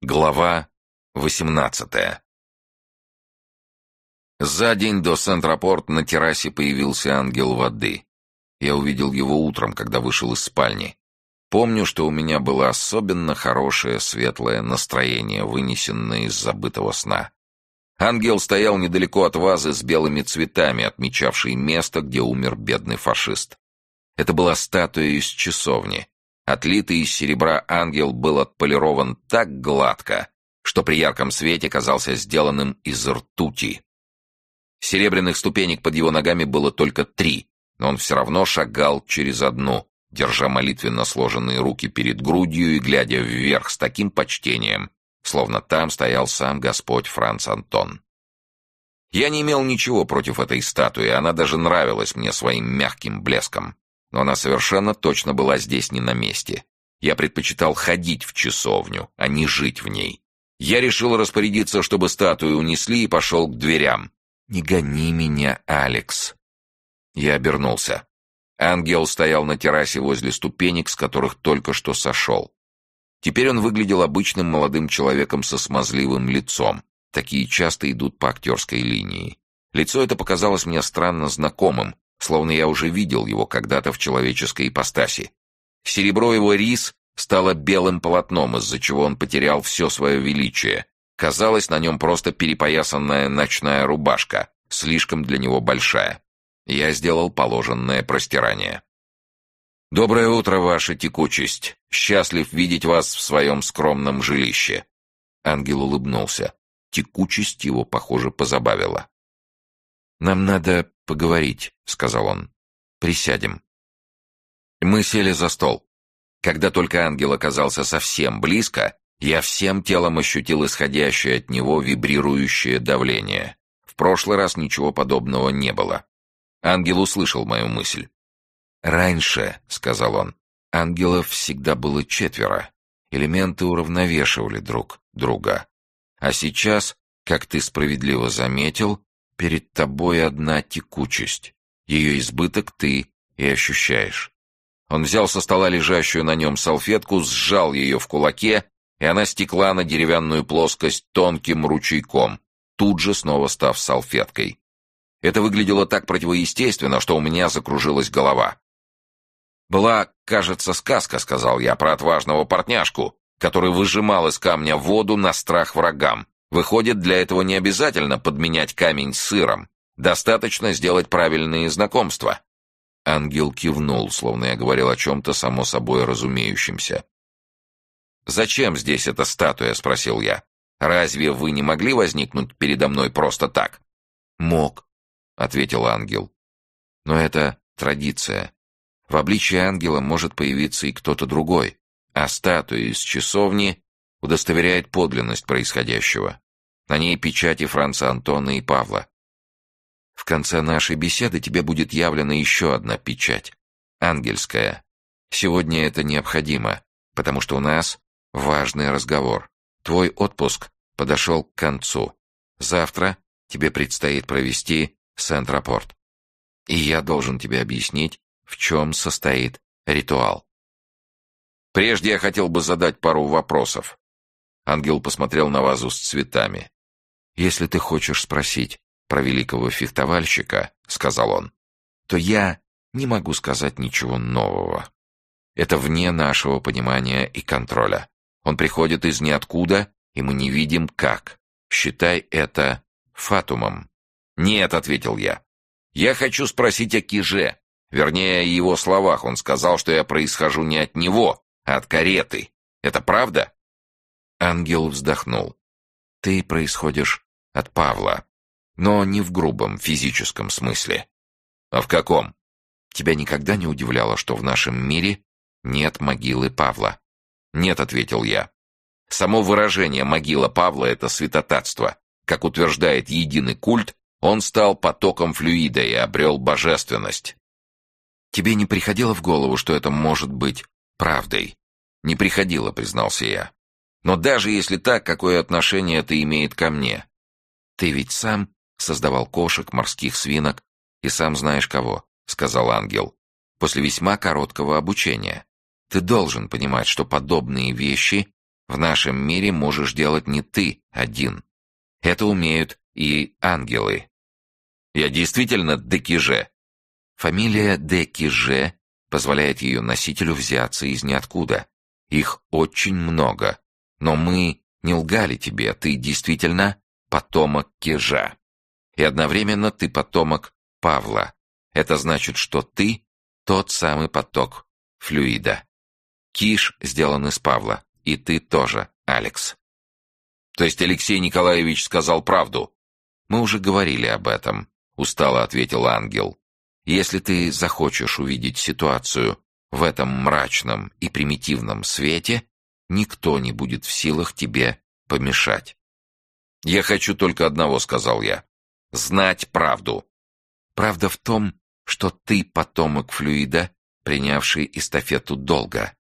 Глава 18 За день до Сент-Рапорт на террасе появился ангел воды. Я увидел его утром, когда вышел из спальни. Помню, что у меня было особенно хорошее светлое настроение, вынесенное из забытого сна. Ангел стоял недалеко от вазы с белыми цветами, отмечавшей место, где умер бедный фашист. Это была статуя из часовни, Отлитый из серебра ангел был отполирован так гладко, что при ярком свете казался сделанным из ртути. Серебряных ступенек под его ногами было только три, но он все равно шагал через одну, держа молитвенно сложенные руки перед грудью и глядя вверх с таким почтением, словно там стоял сам Господь Франц Антон. Я не имел ничего против этой статуи, она даже нравилась мне своим мягким блеском но она совершенно точно была здесь не на месте. Я предпочитал ходить в часовню, а не жить в ней. Я решил распорядиться, чтобы статую унесли, и пошел к дверям. «Не гони меня, Алекс!» Я обернулся. Ангел стоял на террасе возле ступенек, с которых только что сошел. Теперь он выглядел обычным молодым человеком со смазливым лицом. Такие часто идут по актерской линии. Лицо это показалось мне странно знакомым, словно я уже видел его когда-то в человеческой ипостаси. Серебро его рис стало белым полотном, из-за чего он потерял все свое величие. Казалось, на нем просто перепоясанная ночная рубашка, слишком для него большая. Я сделал положенное простирание. «Доброе утро, ваша текучесть. Счастлив видеть вас в своем скромном жилище». Ангел улыбнулся. Текучесть его, похоже, позабавила. «Нам надо поговорить», — сказал он. «Присядем». Мы сели за стол. Когда только ангел оказался совсем близко, я всем телом ощутил исходящее от него вибрирующее давление. В прошлый раз ничего подобного не было. Ангел услышал мою мысль. «Раньше», — сказал он, — «ангелов всегда было четверо. Элементы уравновешивали друг друга. А сейчас, как ты справедливо заметил, Перед тобой одна текучесть. Ее избыток ты и ощущаешь. Он взял со стола лежащую на нем салфетку, сжал ее в кулаке, и она стекла на деревянную плоскость тонким ручейком, тут же снова став салфеткой. Это выглядело так противоестественно, что у меня закружилась голова. «Была, кажется, сказка», — сказал я, — «про отважного портняшку, который выжимал из камня воду на страх врагам. Выходит, для этого не обязательно подменять камень сыром. Достаточно сделать правильные знакомства. Ангел кивнул, словно я говорил о чем-то само собой разумеющемся. «Зачем здесь эта статуя?» — спросил я. «Разве вы не могли возникнуть передо мной просто так?» «Мог», — ответил ангел. «Но это традиция. В обличии ангела может появиться и кто-то другой, а статуя из часовни удостоверяет подлинность происходящего. На ней печати Франца Антона и Павла. В конце нашей беседы тебе будет явлена еще одна печать. Ангельская. Сегодня это необходимо, потому что у нас важный разговор. Твой отпуск подошел к концу. Завтра тебе предстоит провести Сент-Рапорт. И я должен тебе объяснить, в чем состоит ритуал. Прежде я хотел бы задать пару вопросов. Ангел посмотрел на вазу с цветами. «Если ты хочешь спросить про великого фехтовальщика, — сказал он, — то я не могу сказать ничего нового. Это вне нашего понимания и контроля. Он приходит из ниоткуда, и мы не видим, как. Считай это фатумом». «Нет», — ответил я. «Я хочу спросить о Киже. Вернее, о его словах. Он сказал, что я происхожу не от него, а от кареты. Это правда?» Ангел вздохнул. «Ты происходишь от Павла, но не в грубом физическом смысле. А в каком? Тебя никогда не удивляло, что в нашем мире нет могилы Павла?» «Нет», — ответил я. «Само выражение «могила Павла» — это святотатство. Как утверждает единый культ, он стал потоком флюида и обрел божественность». «Тебе не приходило в голову, что это может быть правдой?» «Не приходило», — признался я. Но даже если так, какое отношение это имеет ко мне? Ты ведь сам создавал кошек, морских свинок и сам знаешь кого, сказал ангел. После весьма короткого обучения. Ты должен понимать, что подобные вещи в нашем мире можешь делать не ты один. Это умеют и ангелы. Я действительно Декиже. Фамилия Декиже позволяет ее носителю взяться из ниоткуда. Их очень много. Но мы не лгали тебе, ты действительно потомок Кижа. И одновременно ты потомок Павла. Это значит, что ты тот самый поток флюида. Киш сделан из Павла, и ты тоже, Алекс. То есть Алексей Николаевич сказал правду? Мы уже говорили об этом, устало ответил ангел. Если ты захочешь увидеть ситуацию в этом мрачном и примитивном свете, никто не будет в силах тебе помешать. «Я хочу только одного», — сказал я. «Знать правду». «Правда в том, что ты потомок флюида, принявший эстафету долго.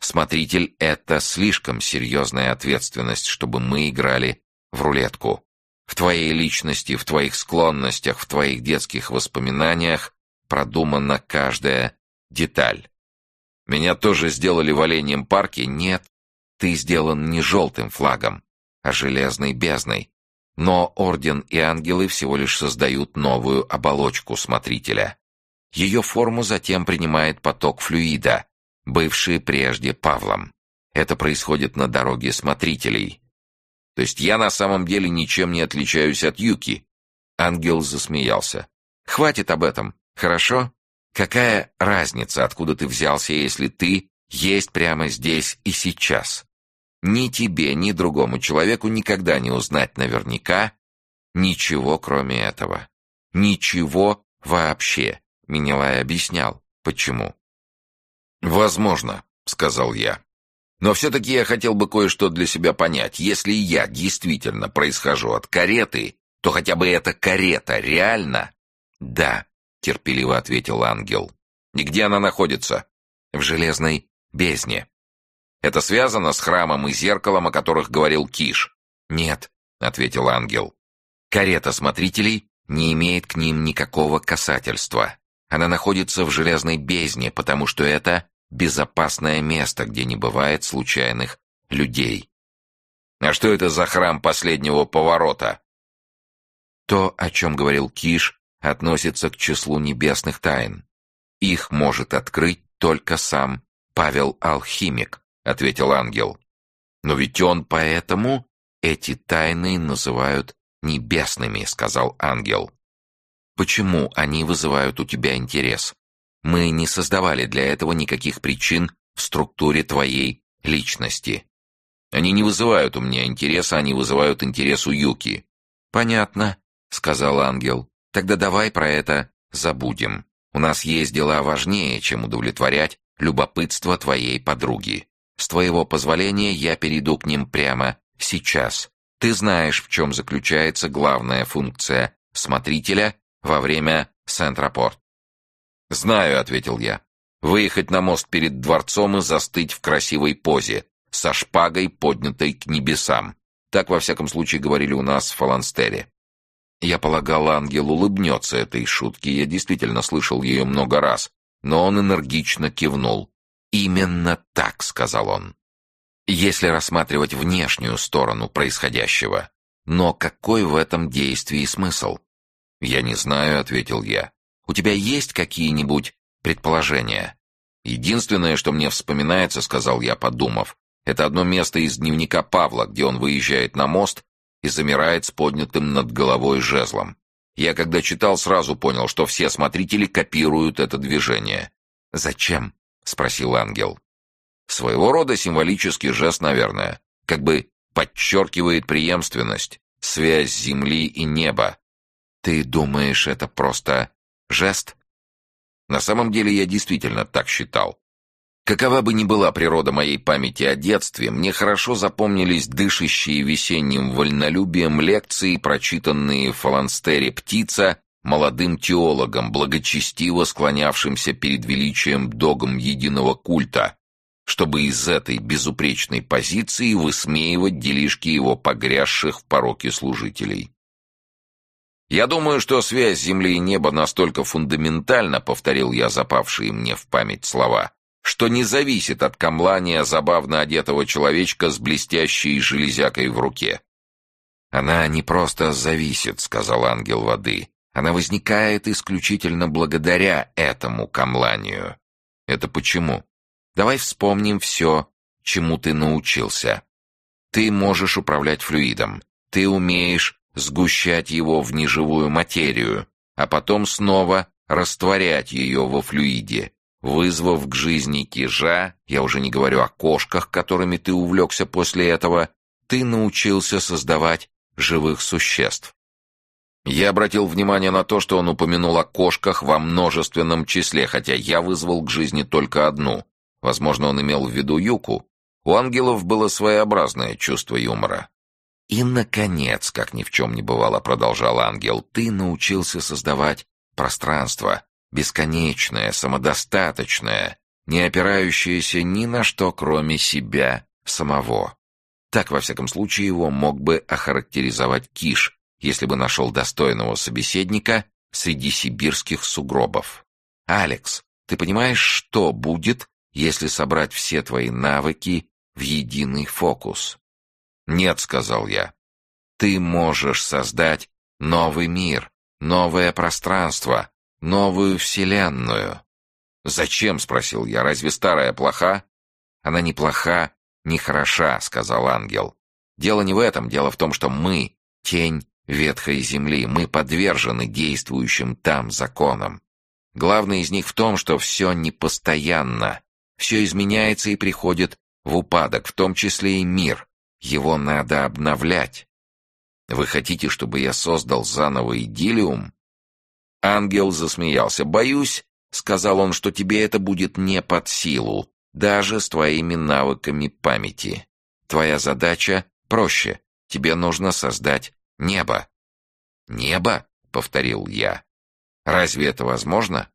Смотритель — это слишком серьезная ответственность, чтобы мы играли в рулетку. В твоей личности, в твоих склонностях, в твоих детских воспоминаниях продумана каждая деталь. Меня тоже сделали в оленьем парке? Нет, ты сделан не желтым флагом, а железной бездной. Но Орден и ангелы всего лишь создают новую оболочку Смотрителя. Ее форму затем принимает поток флюида, бывший прежде Павлом. Это происходит на дороге Смотрителей. То есть я на самом деле ничем не отличаюсь от Юки. Ангел засмеялся. Хватит об этом, хорошо? Какая разница, откуда ты взялся, если ты есть прямо здесь и сейчас? Ни тебе, ни другому человеку никогда не узнать наверняка ничего, кроме этого. Ничего вообще. Минилай объяснял, почему. «Возможно», — сказал я. «Но все-таки я хотел бы кое-что для себя понять. Если я действительно происхожу от кареты, то хотя бы эта карета реально?» «Да», — терпеливо ответил ангел. «И где она находится?» «В железной бездне». Это связано с храмом и зеркалом, о которых говорил Киш? Нет, ответил ангел. Карета смотрителей не имеет к ним никакого касательства. Она находится в железной бездне, потому что это безопасное место, где не бывает случайных людей. А что это за храм последнего поворота? То, о чем говорил Киш, относится к числу небесных тайн. Их может открыть только сам Павел Алхимик, — ответил ангел. «Но ведь он поэтому эти тайны называют небесными», — сказал ангел. «Почему они вызывают у тебя интерес? Мы не создавали для этого никаких причин в структуре твоей личности. Они не вызывают у меня интереса, они вызывают интерес у Юки». «Понятно», — сказал ангел. «Тогда давай про это забудем. У нас есть дела важнее, чем удовлетворять любопытство твоей подруги. С твоего позволения я перейду к ним прямо сейчас. Ты знаешь, в чем заключается главная функция смотрителя во время Сент-Рапорт. «Знаю», — ответил я. «Выехать на мост перед дворцом и застыть в красивой позе, со шпагой, поднятой к небесам. Так, во всяком случае, говорили у нас в Фаланстере». Я полагал, ангел улыбнется этой шутке, я действительно слышал ее много раз, но он энергично кивнул. «Именно так», — сказал он. «Если рассматривать внешнюю сторону происходящего. Но какой в этом действии смысл?» «Я не знаю», — ответил я. «У тебя есть какие-нибудь предположения?» «Единственное, что мне вспоминается», — сказал я, подумав, «это одно место из дневника Павла, где он выезжает на мост и замирает с поднятым над головой жезлом. Я, когда читал, сразу понял, что все смотрители копируют это движение. Зачем? — спросил ангел. «Своего рода символический жест, наверное. Как бы подчеркивает преемственность, связь земли и неба. Ты думаешь, это просто жест?» На самом деле я действительно так считал. Какова бы ни была природа моей памяти о детстве, мне хорошо запомнились дышащие весенним вольнолюбием лекции, прочитанные в фаланстере «Птица» молодым теологом, благочестиво склонявшимся перед величием догм единого культа, чтобы из этой безупречной позиции высмеивать делишки его погрязших в пороке служителей. «Я думаю, что связь земли и неба настолько фундаментальна», — повторил я запавшие мне в память слова, что не зависит от камлания забавно одетого человечка с блестящей железякой в руке. «Она не просто зависит», — сказал ангел воды. «Она возникает исключительно благодаря этому камланию». «Это почему?» «Давай вспомним все, чему ты научился. Ты можешь управлять флюидом. Ты умеешь сгущать его в неживую материю, а потом снова растворять ее во флюиде, вызвав к жизни кижа, я уже не говорю о кошках, которыми ты увлекся после этого, ты научился создавать живых существ. Я обратил внимание на то, что он упомянул о кошках во множественном числе, хотя я вызвал к жизни только одну. Возможно, он имел в виду Юку. У ангелов было своеобразное чувство юмора. «И, наконец, как ни в чем не бывало, — продолжал ангел, — ты научился создавать пространство, бесконечное, самодостаточное, не опирающееся ни на что, кроме себя самого. Так, во всяком случае, его мог бы охарактеризовать Киш, если бы нашел достойного собеседника среди сибирских сугробов. «Алекс, ты понимаешь, что будет, если собрать все твои навыки в единый фокус?» «Нет», — сказал я. «Ты можешь создать новый мир, новое пространство, новую вселенную». «Зачем?» — спросил я. «Разве старая плоха?» «Она не плоха, не хороша», — сказал ангел. «Дело не в этом. Дело в том, что мы — тень ветхой земли. Мы подвержены действующим там законам. Главное из них в том, что все непостоянно. Все изменяется и приходит в упадок, в том числе и мир. Его надо обновлять. Вы хотите, чтобы я создал заново идиллиум? Ангел засмеялся. Боюсь, сказал он, что тебе это будет не под силу, даже с твоими навыками памяти. Твоя задача проще. Тебе нужно создать небо. Небо? повторил я. Разве это возможно?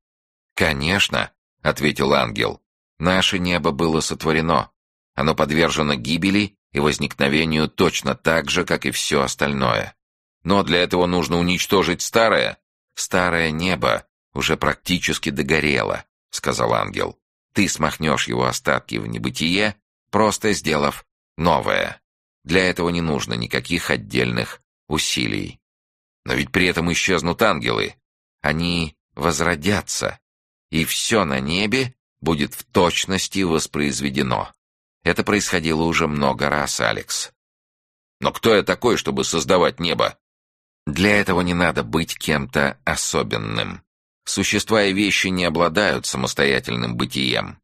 Конечно, ответил ангел. Наше небо было сотворено. Оно подвержено гибели и возникновению точно так же, как и все остальное. Но для этого нужно уничтожить старое. Старое небо уже практически догорело, сказал ангел. Ты смахнешь его остатки в небытие, просто сделав новое. Для этого не нужно никаких отдельных усилий. Но ведь при этом исчезнут ангелы. Они возродятся, и все на небе будет в точности воспроизведено. Это происходило уже много раз, Алекс. Но кто я такой, чтобы создавать небо? Для этого не надо быть кем-то особенным. Существа и вещи не обладают самостоятельным бытием.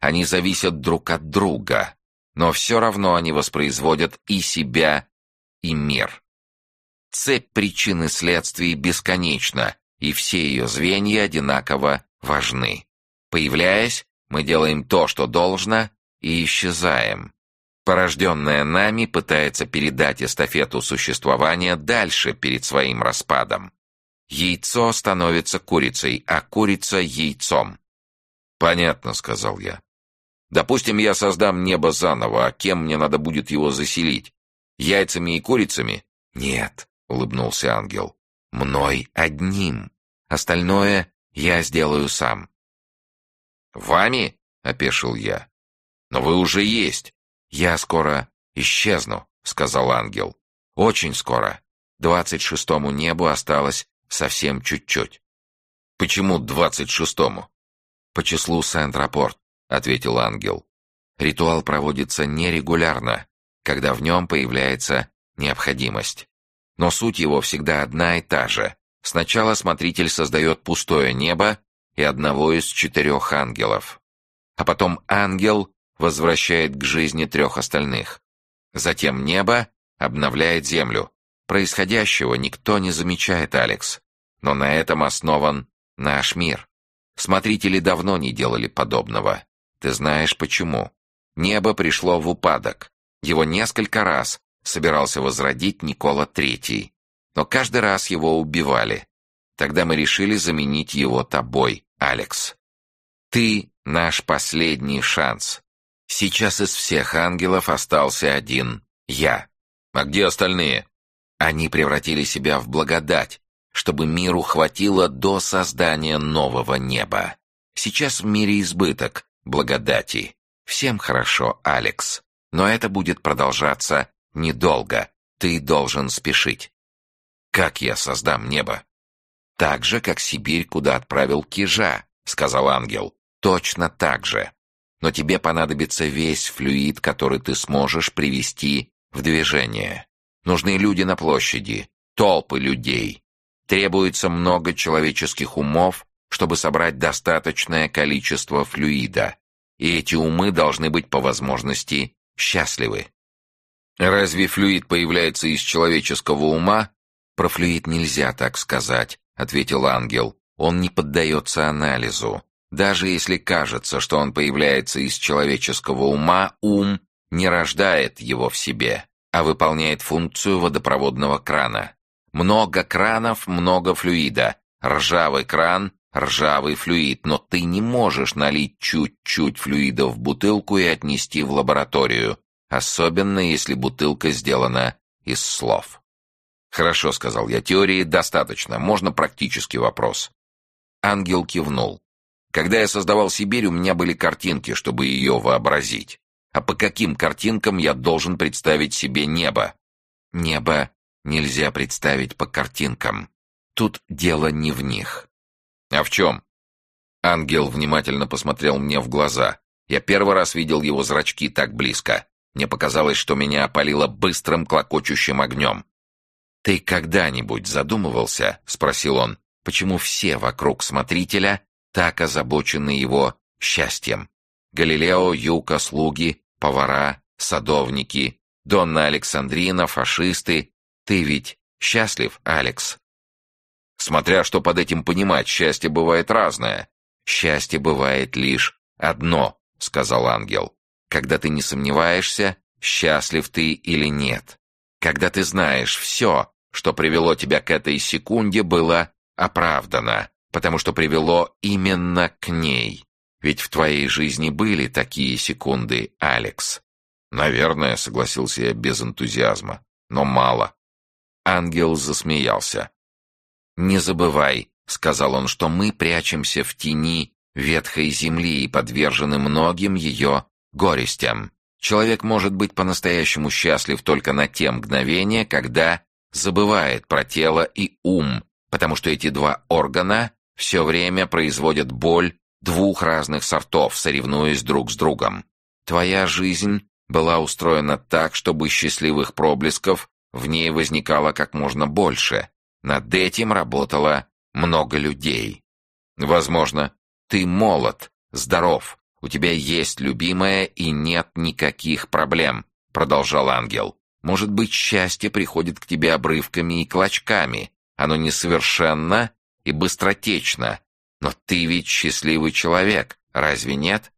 Они зависят друг от друга, но все равно они воспроизводят и себя, и мир. Цепь причин и следствий бесконечна, и все ее звенья одинаково важны. Появляясь, мы делаем то, что должно, и исчезаем. Порожденное нами пытается передать эстафету существования дальше перед своим распадом. Яйцо становится курицей, а курица — яйцом. «Понятно», — сказал я. «Допустим, я создам небо заново, а кем мне надо будет его заселить? Яйцами и курицами?» «Нет», — улыбнулся ангел. «Мной одним. Остальное я сделаю сам». «Вами?» — опешил я. «Но вы уже есть». «Я скоро исчезну», — сказал ангел. «Очень скоро. Двадцать шестому небу осталось совсем чуть-чуть». «Почему двадцать шестому?» «По числу Сент-Рапорт», — ответил ангел. «Ритуал проводится нерегулярно, когда в нем появляется необходимость. Но суть его всегда одна и та же. Сначала смотритель создает пустое небо и одного из четырех ангелов. А потом ангел возвращает к жизни трех остальных. Затем небо обновляет землю. Происходящего никто не замечает, Алекс. Но на этом основан наш мир. Смотрители давно не делали подобного. Ты знаешь почему. Небо пришло в упадок. Его несколько раз собирался возродить Никола Третий. Но каждый раз его убивали. Тогда мы решили заменить его тобой, Алекс. Ты наш последний шанс. Сейчас из всех ангелов остался один — я. А где остальные? Они превратили себя в благодать, чтобы миру хватило до создания нового неба. Сейчас в мире избыток, благодати. Всем хорошо, Алекс. Но это будет продолжаться недолго. Ты должен спешить. Как я создам небо? Так же, как Сибирь, куда отправил Кижа, сказал ангел. Точно так же. Но тебе понадобится весь флюид, который ты сможешь привести в движение. Нужны люди на площади, толпы людей. Требуется много человеческих умов, чтобы собрать достаточное количество флюида. И эти умы должны быть по возможности счастливы. Разве флюид появляется из человеческого ума? Про флюид нельзя так сказать, ответил ангел. Он не поддается анализу. Даже если кажется, что он появляется из человеческого ума, ум не рождает его в себе, а выполняет функцию водопроводного крана. Много кранов, много флюида. Ржавый кран, ржавый флюид, но ты не можешь налить чуть-чуть флюида в бутылку и отнести в лабораторию, особенно если бутылка сделана из слов. «Хорошо», — сказал я, — «теории достаточно, можно практический вопрос». Ангел кивнул. Когда я создавал Сибирь, у меня были картинки, чтобы ее вообразить. А по каким картинкам я должен представить себе небо? Небо нельзя представить по картинкам. Тут дело не в них. А в чем? Ангел внимательно посмотрел мне в глаза. Я первый раз видел его зрачки так близко. Мне показалось, что меня опалило быстрым клокочущим огнем. «Ты когда-нибудь задумывался, — спросил он, — почему все вокруг смотрителя так озабочены его счастьем. Галилео, Юка, слуги, повара, садовники, Донна Александрина, фашисты. Ты ведь счастлив, Алекс? Смотря что под этим понимать, счастье бывает разное. Счастье бывает лишь одно, сказал ангел. Когда ты не сомневаешься, счастлив ты или нет. Когда ты знаешь все, что привело тебя к этой секунде, было оправдано потому что привело именно к ней. Ведь в твоей жизни были такие секунды, Алекс. Наверное, согласился я без энтузиазма, но мало. Ангел засмеялся. Не забывай, сказал он, что мы прячемся в тени ветхой земли и подвержены многим ее горестям. Человек может быть по-настоящему счастлив только на те мгновения, когда забывает про тело и ум, потому что эти два органа все время производят боль двух разных сортов, соревнуясь друг с другом. Твоя жизнь была устроена так, чтобы счастливых проблесков в ней возникало как можно больше. Над этим работало много людей. Возможно, ты молод, здоров, у тебя есть любимая и нет никаких проблем, продолжал ангел. Может быть, счастье приходит к тебе обрывками и клочками. Оно несовершенно и быстротечно. Но ты ведь счастливый человек, разве нет?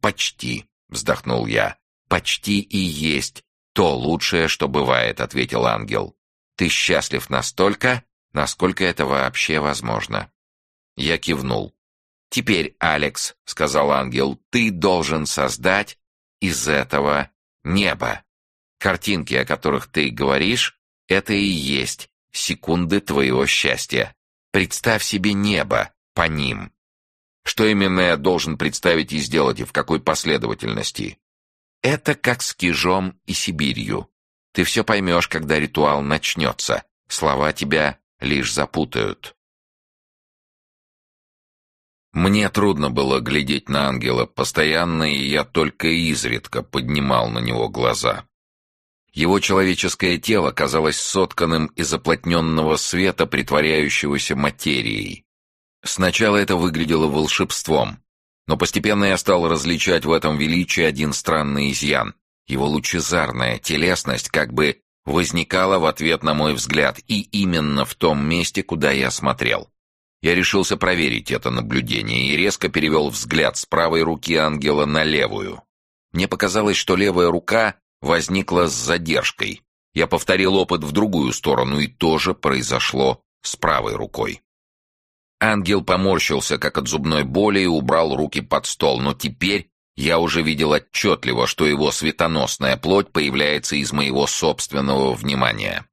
Почти, вздохнул я. Почти и есть то лучшее, что бывает, ответил ангел. Ты счастлив настолько, насколько это вообще возможно. Я кивнул. Теперь, Алекс, сказал ангел, ты должен создать из этого небо. Картинки, о которых ты говоришь, это и есть секунды твоего счастья. Представь себе небо по ним. Что именно я должен представить и сделать, и в какой последовательности? Это как с Кижом и Сибирью. Ты все поймешь, когда ритуал начнется. Слова тебя лишь запутают. Мне трудно было глядеть на ангела постоянно, и я только изредка поднимал на него глаза. Его человеческое тело казалось сотканным из оплотненного света, притворяющегося материей. Сначала это выглядело волшебством, но постепенно я стал различать в этом величии один странный изъян. Его лучезарная телесность как бы возникала в ответ на мой взгляд, и именно в том месте, куда я смотрел. Я решился проверить это наблюдение и резко перевел взгляд с правой руки ангела на левую. Мне показалось, что левая рука возникла с задержкой. Я повторил опыт в другую сторону, и тоже произошло с правой рукой. Ангел поморщился, как от зубной боли, и убрал руки под стол, но теперь я уже видел отчетливо, что его светоносная плоть появляется из моего собственного внимания.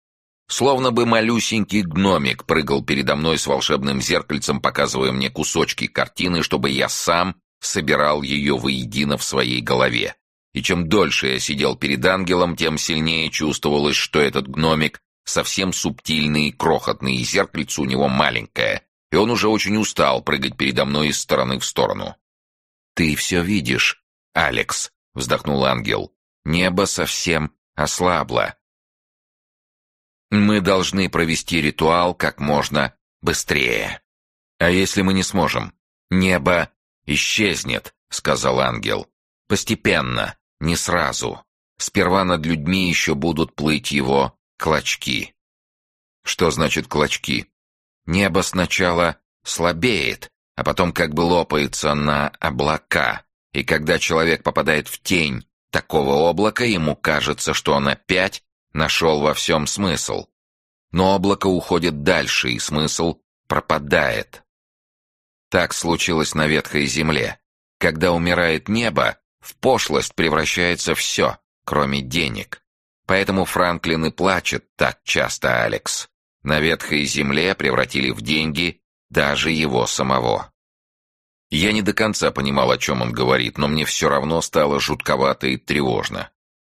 Словно бы малюсенький гномик прыгал передо мной с волшебным зеркальцем, показывая мне кусочки картины, чтобы я сам собирал ее воедино в своей голове. И чем дольше я сидел перед ангелом, тем сильнее чувствовалось, что этот гномик совсем субтильный и крохотный, и зеркальце у него маленькое, и он уже очень устал прыгать передо мной из стороны в сторону. «Ты все видишь, Алекс», — вздохнул ангел. «Небо совсем ослабло. Мы должны провести ритуал как можно быстрее. А если мы не сможем? Небо исчезнет, сказал ангел. Постепенно, не сразу. Сперва над людьми еще будут плыть его клочки. Что значит клочки? Небо сначала слабеет, а потом как бы лопается на облака. И когда человек попадает в тень такого облака, ему кажется, что он опять нашел во всем смысл. Но облако уходит дальше, и смысл пропадает. Так случилось на ветхой земле. Когда умирает небо, в пошлость превращается все, кроме денег. Поэтому Франклин и плачет так часто, Алекс. На ветхой земле превратили в деньги даже его самого. Я не до конца понимал, о чем он говорит, но мне все равно стало жутковато и тревожно.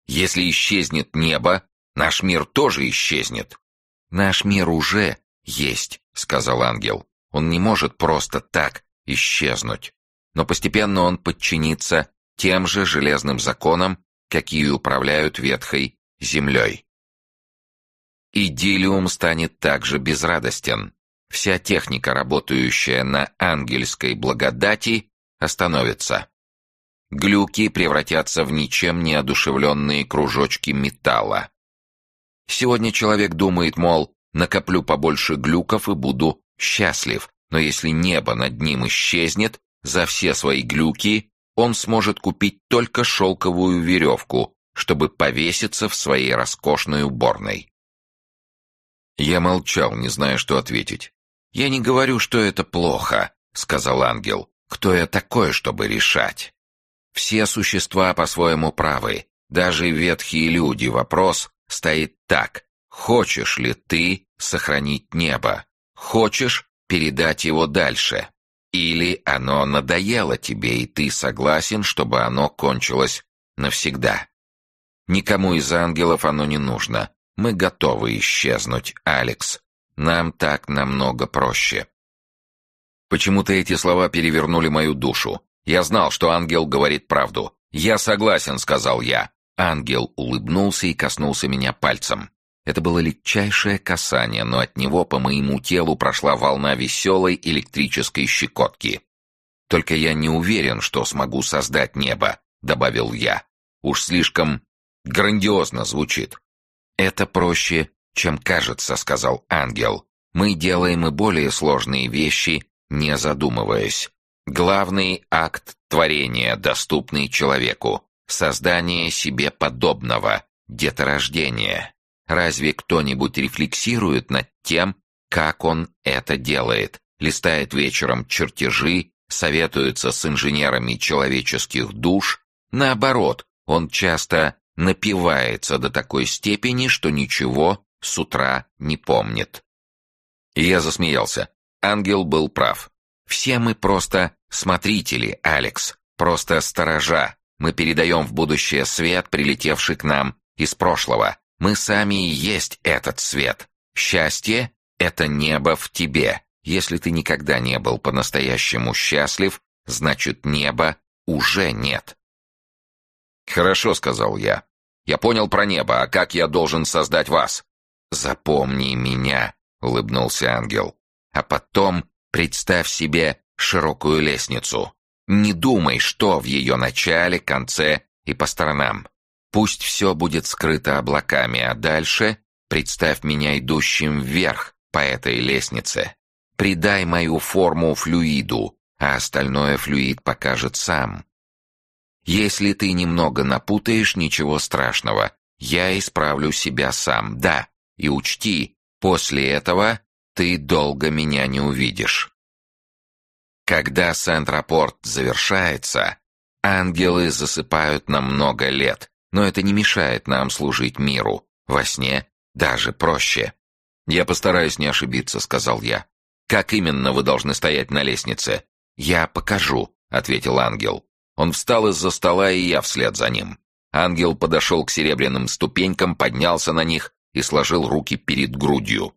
Если исчезнет небо, наш мир тоже исчезнет. Наш мир уже есть, сказал ангел. Он не может просто так исчезнуть. Но постепенно он подчинится тем же железным законам, какие управляют ветхой землей. Идиллиум станет также безрадостен. Вся техника, работающая на ангельской благодати, остановится. Глюки превратятся в ничем не одушевленные кружочки металла. Сегодня человек думает, мол, накоплю побольше глюков и буду счастлив, но если небо над ним исчезнет, за все свои глюки он сможет купить только шелковую веревку, чтобы повеситься в своей роскошной уборной. Я молчал, не зная, что ответить. «Я не говорю, что это плохо», — сказал ангел. «Кто я такой, чтобы решать?» Все существа по-своему правы, даже ветхие люди. Вопрос стоит так. Хочешь ли ты сохранить небо? Хочешь передать его дальше? Или оно надоело тебе, и ты согласен, чтобы оно кончилось навсегда? Никому из ангелов оно не нужно. Мы готовы исчезнуть, Алекс. Нам так намного проще. Почему-то эти слова перевернули мою душу. Я знал, что ангел говорит правду. «Я согласен», — сказал я. Ангел улыбнулся и коснулся меня пальцем. Это было легчайшее касание, но от него по моему телу прошла волна веселой электрической щекотки. «Только я не уверен, что смогу создать небо», — добавил я. «Уж слишком грандиозно звучит». «Это проще, чем кажется», — сказал ангел. «Мы делаем и более сложные вещи, не задумываясь. Главный акт творения, доступный человеку. Создание себе подобного, деторождение. Разве кто-нибудь рефлексирует над тем, как он это делает? Листает вечером чертежи, советуется с инженерами человеческих душ? Наоборот, он часто напивается до такой степени, что ничего с утра не помнит. я засмеялся. Ангел был прав. Все мы просто смотрители, Алекс, просто сторожа. Мы передаем в будущее свет, прилетевший к нам из прошлого. Мы сами и есть этот свет. Счастье — это небо в тебе. Если ты никогда не был по-настоящему счастлив, значит, неба уже нет. «Хорошо», — сказал я. «Я понял про небо, а как я должен создать вас?» «Запомни меня», — улыбнулся ангел. «А потом представь себе широкую лестницу. Не думай, что в ее начале, конце и по сторонам. Пусть все будет скрыто облаками, а дальше представь меня идущим вверх по этой лестнице. Придай мою форму флюиду, а остальное флюид покажет сам. Если ты немного напутаешь, ничего страшного. Я исправлю себя сам, да. И учти, после этого ты долго меня не увидишь. Когда Сент-Рапорт завершается, ангелы засыпают на много лет, но это не мешает нам служить миру. Во сне даже проще. «Я постараюсь не ошибиться», — сказал я. «Как именно вы должны стоять на лестнице?» «Я покажу», — ответил ангел. Он встал из-за стола, и я вслед за ним. Ангел подошел к серебряным ступенькам, поднялся на них и сложил руки перед грудью.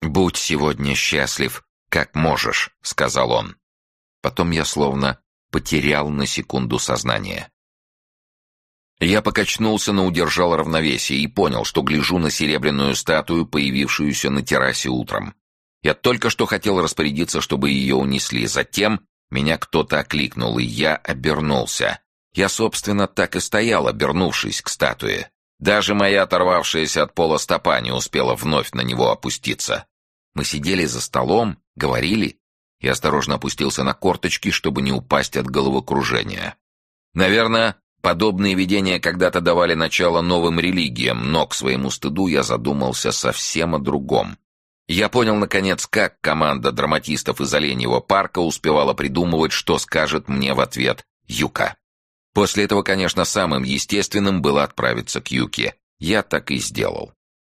«Будь сегодня счастлив, как можешь», — сказал он. Потом я словно потерял на секунду сознание. Я покачнулся, но удержал равновесие и понял, что гляжу на серебряную статую, появившуюся на террасе утром. Я только что хотел распорядиться, чтобы ее унесли. Затем меня кто-то окликнул, и я обернулся. Я, собственно, так и стоял, обернувшись к статуе. Даже моя оторвавшаяся от пола стопа не успела вновь на него опуститься. Мы сидели за столом, говорили. Я осторожно опустился на корточки, чтобы не упасть от головокружения. Наверное, подобные видения когда-то давали начало новым религиям, но к своему стыду я задумался совсем о другом. Я понял, наконец, как команда драматистов из Оленьего парка успевала придумывать, что скажет мне в ответ Юка. После этого, конечно, самым естественным было отправиться к Юке. Я так и сделал.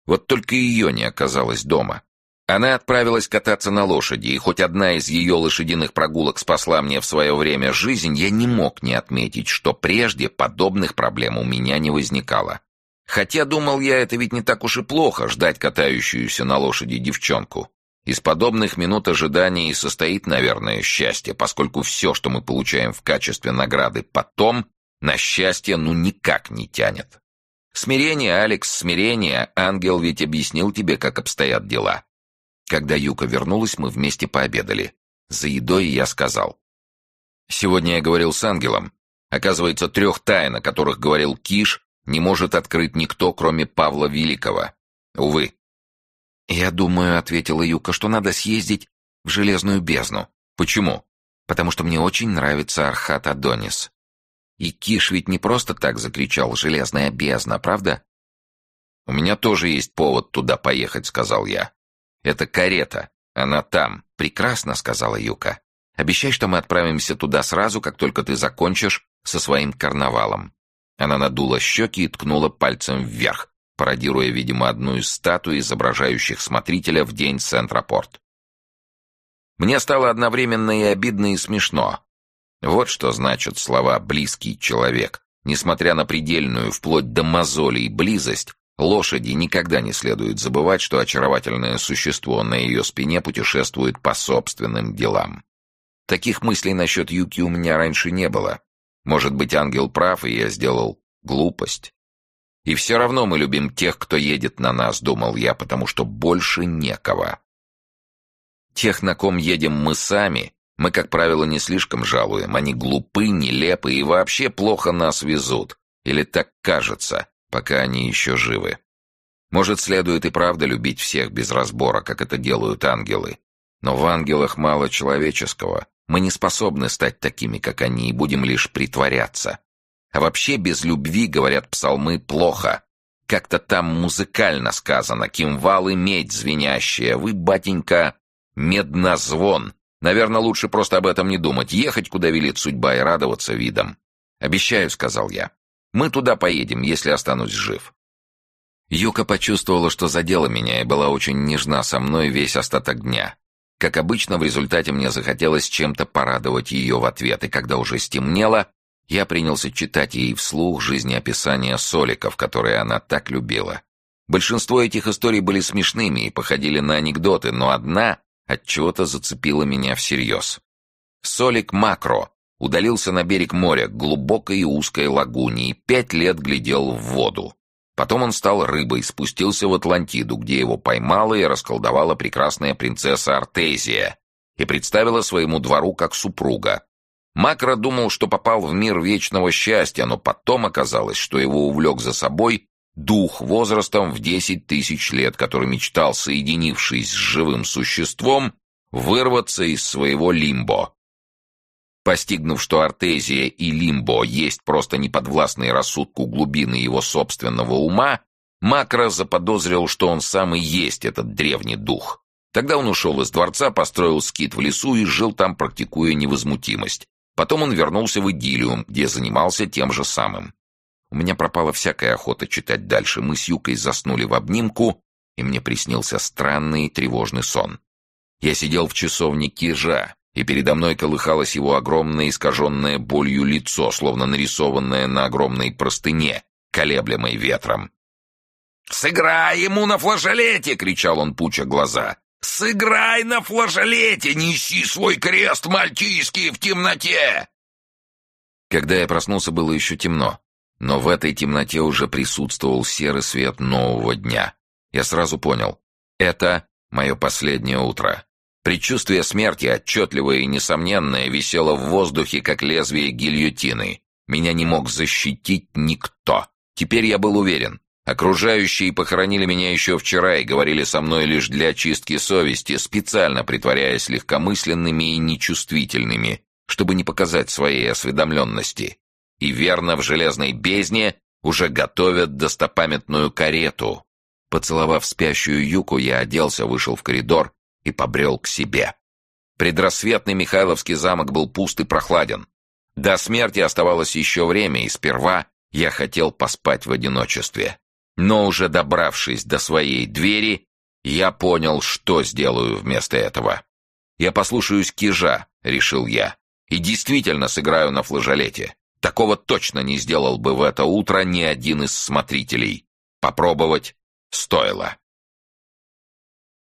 Вот только ее не оказалось дома. Она отправилась кататься на лошади, и хоть одна из ее лошадиных прогулок спасла мне в свое время жизнь, я не мог не отметить, что прежде подобных проблем у меня не возникало. Хотя, думал я, это ведь не так уж и плохо ждать катающуюся на лошади девчонку. Из подобных минут ожидания и состоит, наверное, счастье, поскольку все, что мы получаем в качестве награды потом, на счастье ну никак не тянет. Смирение, Алекс, смирение. Ангел ведь объяснил тебе, как обстоят дела. Когда Юка вернулась, мы вместе пообедали. За едой я сказал. Сегодня я говорил с ангелом. Оказывается, трех тайн, о которых говорил Киш, не может открыть никто, кроме Павла Великого. Увы, «Я думаю», — ответила Юка, — «что надо съездить в Железную бездну». «Почему?» «Потому что мне очень нравится Архат Адонис». И Киш ведь не просто так закричал «Железная бездна», правда? «У меня тоже есть повод туда поехать», — сказал я. «Это карета. Она там». «Прекрасно», — сказала Юка. «Обещай, что мы отправимся туда сразу, как только ты закончишь со своим карнавалом». Она надула щеки и ткнула пальцем вверх пародируя, видимо, одну из статуй, изображающих смотрителя в день Сентрапорт. Мне стало одновременно и обидно, и смешно. Вот что значат слова «близкий человек». Несмотря на предельную, вплоть до мозолей, близость, лошади никогда не следует забывать, что очаровательное существо на ее спине путешествует по собственным делам. Таких мыслей насчет Юки у меня раньше не было. Может быть, ангел прав, и я сделал глупость. И все равно мы любим тех, кто едет на нас, думал я, потому что больше некого. Тех, на ком едем мы сами, мы, как правило, не слишком жалуем. Они глупы, нелепы и вообще плохо нас везут. Или так кажется, пока они еще живы. Может, следует и правда любить всех без разбора, как это делают ангелы. Но в ангелах мало человеческого. Мы не способны стать такими, как они, и будем лишь притворяться. А вообще без любви, говорят псалмы, плохо. Как-то там музыкально сказано, кимвалы медь звенящая. Вы, батенька, меднозвон. Наверное, лучше просто об этом не думать, ехать, куда велит судьба, и радоваться видом. «Обещаю», — сказал я. «Мы туда поедем, если останусь жив». Юка почувствовала, что задела меня, и была очень нежна со мной весь остаток дня. Как обычно, в результате мне захотелось чем-то порадовать ее в ответ, и когда уже стемнело, я принялся читать ей вслух жизнеописания соликов, которые она так любила. Большинство этих историй были смешными и походили на анекдоты, но одна от чего-то зацепила меня всерьез. Солик Макро удалился на берег моря, к глубокой и узкой лагуне, и пять лет глядел в воду. Потом он стал рыбой, спустился в Атлантиду, где его поймала и расколдовала прекрасная принцесса Артезия и представила своему двору как супруга. Макро думал, что попал в мир вечного счастья, но потом оказалось, что его увлек за собой дух возрастом в десять тысяч лет, который мечтал, соединившись с живым существом, вырваться из своего лимбо. Постигнув, что Артезия и лимбо есть просто неподвластные рассудку глубины его собственного ума, Макро заподозрил, что он сам и есть этот древний дух. Тогда он ушел из дворца, построил скит в лесу и жил там, практикуя невозмутимость. Потом он вернулся в Идиллиум, где занимался тем же самым. У меня пропала всякая охота читать дальше. Мы с Юкой заснули в обнимку, и мне приснился странный тревожный сон. Я сидел в часовне Кижа, и передо мной колыхалось его огромное искаженное болью лицо, словно нарисованное на огромной простыне, колеблемой ветром. «Сыграй ему на флажолете!» — кричал он, пуча глаза. «Сыграй на флажолете! Неси свой крест мальтийский в темноте!» Когда я проснулся, было еще темно, но в этой темноте уже присутствовал серый свет нового дня. Я сразу понял — это мое последнее утро. Предчувствие смерти, отчетливое и несомненное, висело в воздухе, как лезвие гильотины. Меня не мог защитить никто. Теперь я был уверен. Окружающие похоронили меня еще вчера и говорили со мной лишь для очистки совести, специально притворяясь легкомысленными и нечувствительными, чтобы не показать своей осведомленности. И верно в железной бездне уже готовят достопамятную карету. Поцеловав спящую Юку, я оделся, вышел в коридор и побрел к себе. Предрассветный Михайловский замок был пуст и прохладен. До смерти оставалось еще время, и сперва я хотел поспать в одиночестве. Но уже добравшись до своей двери, я понял, что сделаю вместо этого. «Я послушаюсь Кижа», — решил я, — «и действительно сыграю на флажолете. Такого точно не сделал бы в это утро ни один из смотрителей. Попробовать стоило».